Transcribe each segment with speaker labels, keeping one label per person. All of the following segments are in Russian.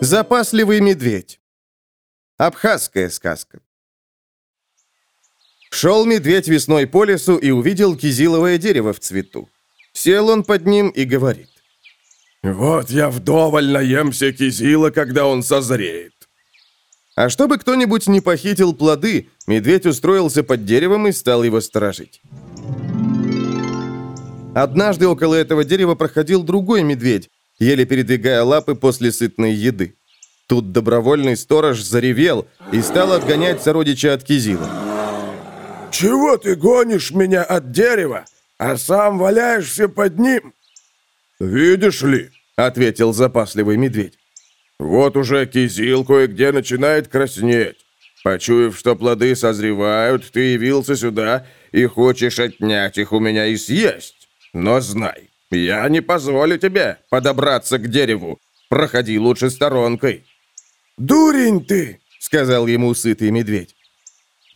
Speaker 1: Запасливый медведь. Абхазская сказка. Шел медведь весной по лесу и увидел кизиловое дерево в цвету. Сел он под ним и говорит.
Speaker 2: «Вот я вдоволь наемся кизила, когда он созреет».
Speaker 1: А чтобы кто-нибудь не похитил плоды, медведь устроился под деревом и стал его сторожить. Однажды около этого дерева проходил другой медведь, еле передвигая лапы после сытной еды. Тут добровольный сторож заревел и стал отгонять сородича от кизила.
Speaker 2: «Чего ты гонишь меня от дерева, а сам валяешься под ним?» «Видишь ли», — ответил запасливый медведь, «вот уже кизил кое-где начинает краснеть. Почуяв, что плоды созревают, ты явился сюда и хочешь отнять их у меня и съесть. Но знай, я не позволю тебе подобраться к дереву. Проходи лучше сторонкой».
Speaker 3: «Дурень ты!»
Speaker 1: — сказал ему сытый медведь.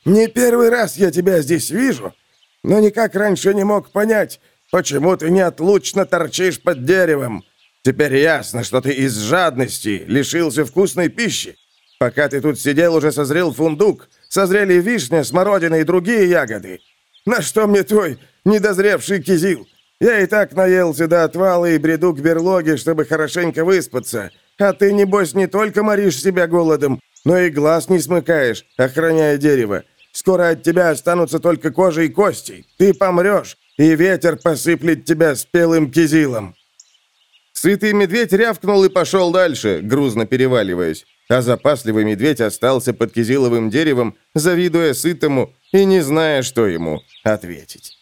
Speaker 3: Не первый раз я тебя здесь вижу, но никак раньше не мог понять, почему ты неотлучно торчишь под деревом. Теперь ясно, что ты из жадности лишился вкусной пищи. Пока ты тут сидел, уже созрел фундук, созрели вишня, смородина и другие ягоды. На что мне твой недозревший кизил? Я и так наелся до отвала и бреду к берлоге, чтобы хорошенько выспаться. А ты, небось, не только моришь себя голодом, но и глаз не смыкаешь, охраняя дерево. Скоро от тебя останутся только кожа и кости. Ты помрешь, и ветер посыплет тебя спелым кизилом».
Speaker 1: Сытый медведь рявкнул и пошел дальше, грузно переваливаясь. А запасливый медведь остался под кизиловым деревом, завидуя сытому и не зная, что ему ответить.